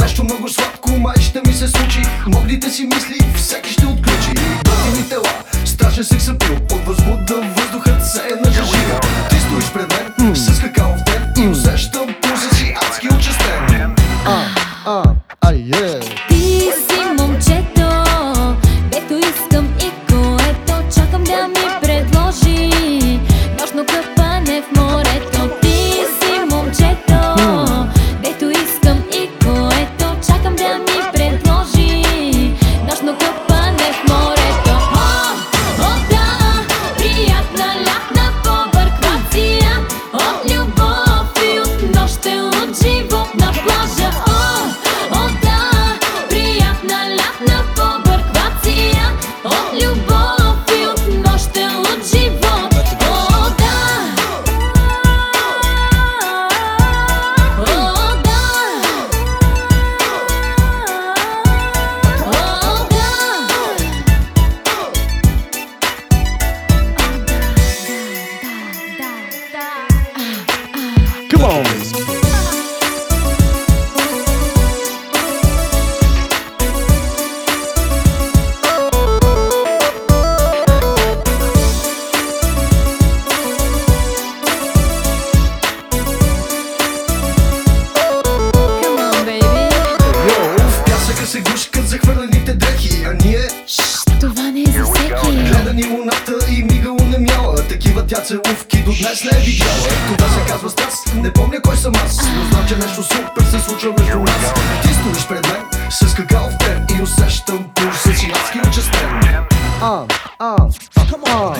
Нещо много сладко май ще ми се случи. Моглите си мисли, всеки ще отключи. Готини тела, страшен секс апил Тя целувки до днес не е видяла е, Това се казва Стас, не помня кой съм аз Но знам, че нещо супер се случва между нас. Ти стоиш пред мен с какао в тен И усещам пулса си адски участен А, а, а,